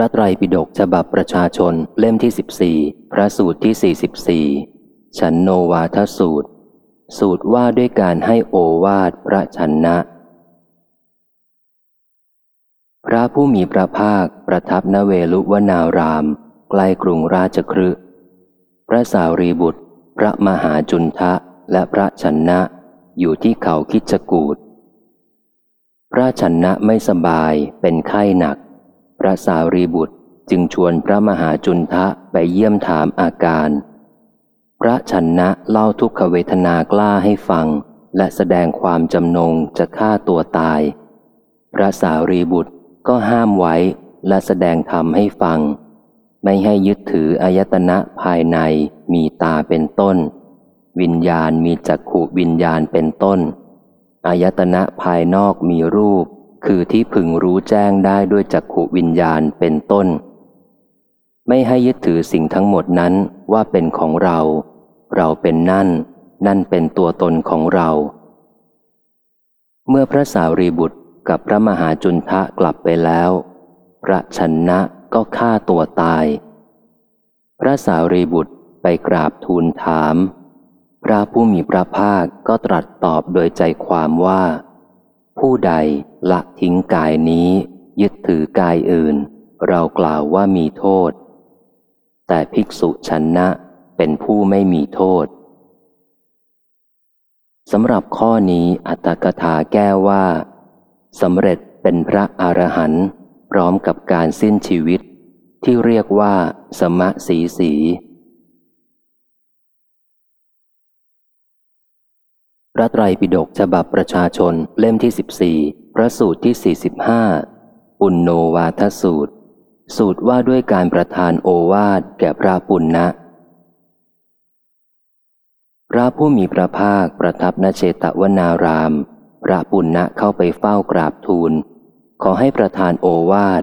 พระไตรปิฎกฉบับประชาชนเล่มที่ 14 พระสูตรที่ 44 ฉันโนวาทสูตร สูตรว่าด้วยการให้โอวาทพระชนนะ พระผู้มีพระภาคประทับนเวลุวนาราม ใกล้กรุงราชครึพระสาวรีบุตร พระมหาจุนทะและพระชนนะ อยู่ที่เขาคิจกูดพระชนนะไม่สบายเป็นไข้หนัก พระสารีบุตรจึงชวนพระมหาจุนทะไปเยี่ยมถามอาการ พระชนนะเล่าทุกขเวทนากล้าให้ฟัง และแสดงความจำนงจะฆ่าตัวตาย พระสารีบุตรก็ห้ามไว้และแสดงธรรมให้ฟัง ไม่ให้ยึดถืออายตนะภายในมีตาเป็นต้น วิญญาณมีจักขุวิญญาณเป็นต้นอายตนะภายนอกมีรูป คือที่พึงรู้แจ้งได้ด้วยจักขุวิญญาณเป็นต้น ไม่ให้ยึดถือสิ่งทั้งหมดนั้นว่าเป็นของเรา เราเป็นนั่น นั่นเป็นตัวตนของเรา เมื่อพระสารีบุตรกับพระมหาจุนทะกลับไปแล้ว พระชนนะก็ฆ่าตัวตาย พระสารีบุตรไปกราบทูลถาม พระผู้มีพระภาคก็ตรัสตอบโดยใจความว่า ผู้ใดละทิ้งกายนี้ ยึดถือกายอื่น เรากล่าวว่ามีโทษ แต่ภิกษุชนนะเป็นผู้ไม่มีโทษสำหรับข้อนี้อัตถกถาแก้ว่าสำเร็จเป็นพระอรหันต์พร้อมกับการสิ้นชีวิต ที่เรียกว่า สมะสีสี ระไตรปิฎกฉบับประชาชนเล่มที่ 14 พระสูตรที่ 45 ปุณโนวาทสูตร สูตรว่าด้วยการประทานโอวาทแก่พระปุณณะพระผู้มีพระภาคประทับนเชตวนาราม พระปุณณะเข้าไปเฝ้ากราบทูล ขอให้ประทานโอวาท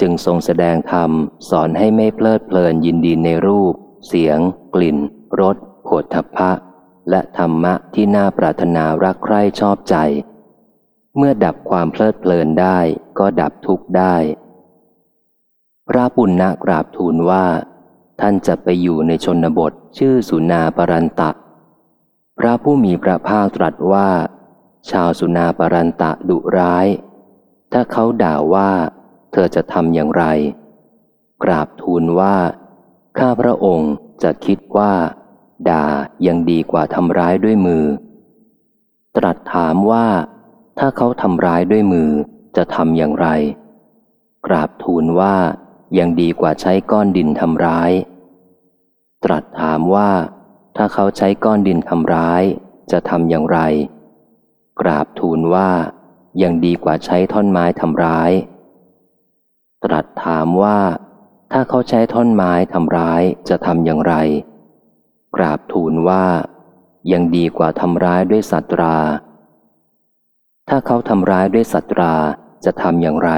จึงทรงแสดงธรรม สอนให้ไม่เพลิดเพลินยินดีในรูป เสียง กลิ่นรสโผฏฐัพพะ และธรรมะที่น่าปรารถนารักใคร่ชอบใจ เมื่อดับความเพลิดเพลินได้ก็ดับทุกข์ได้ พระปุณณะกราบทูลว่า ท่านจะไปอยู่ในชนบทชื่อสุนาปรันตะ พระผู้มีพระภาคตรัสว่า ชาวสุนาปรันตะดุร้าย ถ้าเขาด่าว่า เธอจะทำอย่างไร กราบทูลว่า ข้าพระองค์จะคิดว่า ด่ายังดีกว่าทำร้ายด้วยมือ ตรัสถามว่า ถ้าเขาทำร้ายด้วยมือจะทำอย่างไร กราบทูลว่ายังดีกว่าใช้ก้อนดินทำร้าย ตรัสถามว่า ถ้าเขาใช้ก้อนดินทำร้าย จะทำอย่างไร กราบทูลว่ายังดีกว่าใช้ท่อนไม้ทำร้าย ตรัสถามว่า ถ้าเขาใช้ท่อนไม้ทำร้ายจะทำอย่างไร กราบทูลว่า ยังดีกว่าทำร้ายด้วยสัตรา ถ้าเขาทำร้ายด้วยสัตราจะทำอย่างไร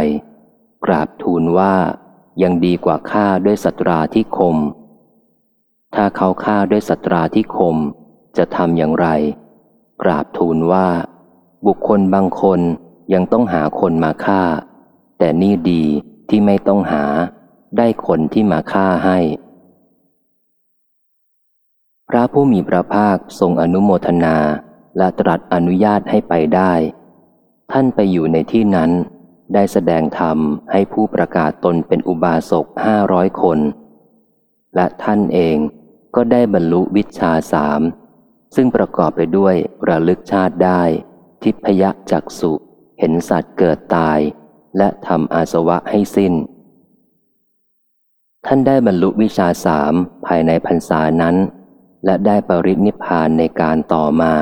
กราบทูลว่า ยังดีกว่าฆ่าด้วยสัตราที่คม ถ้าเขาฆ่าด้วยสัตราที่คม จะทำอย่างไร กราบทูลว่า บุคคลบางคนยังต้องหาคนมาฆ่า แต่นี่ดีที่ไม่ต้องหา ได้คนที่มาฆ่าให้ พระผู้มีพระภาคทรงอนุโมทนาและตรัสอนุญาตให้ไปได้ ท่านไปอยู่ในที่นั้น ได้แสดงธรรมให้ผู้ประกาศตนเป็นอุบาสกห้าร้อยคน และท่านเองก็ได้บรรลุวิชาสาม ซึ่งประกอบไปด้วยระลึกชาติได้ ทิพยจักสุเห็นสัตว์เกิดตาย และทำอาสวะให้สิ้น ท่านได้บรรลุวิชาสามภายในพรรษานั้น และได้ปรินิพานในการต่อมา